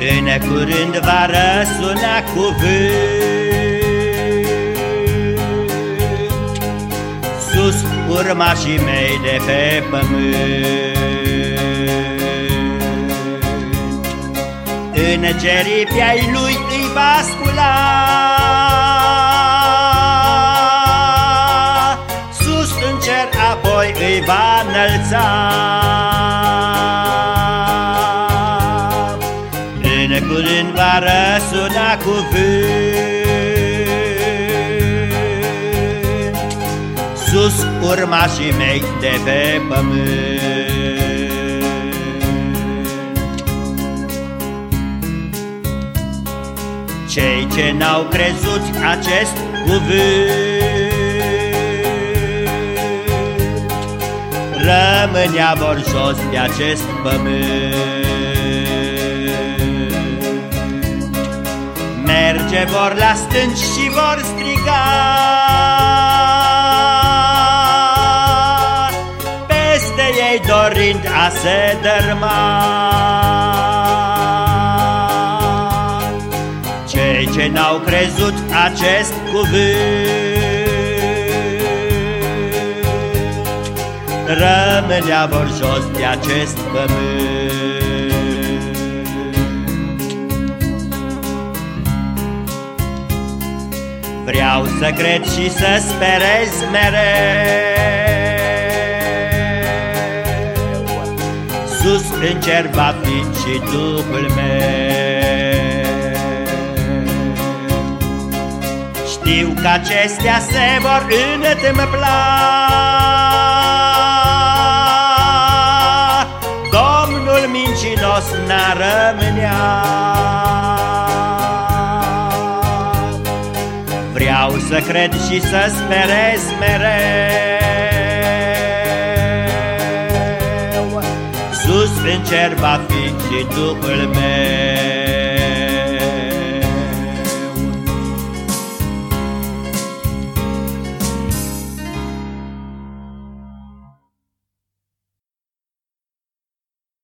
În curând va răsuna cuvânt Sus urmașii mei de pe pământ. Îngerii pe-ai lui îi va scula. Sus în cer apoi îi va înălța În curând va răsuna cuvânt Sus urmașii mei de pe pământ. Cei ce n-au crezut acest cuvânt Rămânea vor jos de acest pământ Merge vor la stânci și vor striga. Peste ei dorind a se dărma. Cei ce n-au crezut acest cuvânt Rămânea vor jos de acest pământ Vreau să cred și să sperez mereu. Sus în cer va fi și Duhul meu. Știu că acestea se vor întâmpla. Domnul mincinos n-a rămânea Vreau să cred și să sperez mereu. Sus în cer va fi și Duhul meu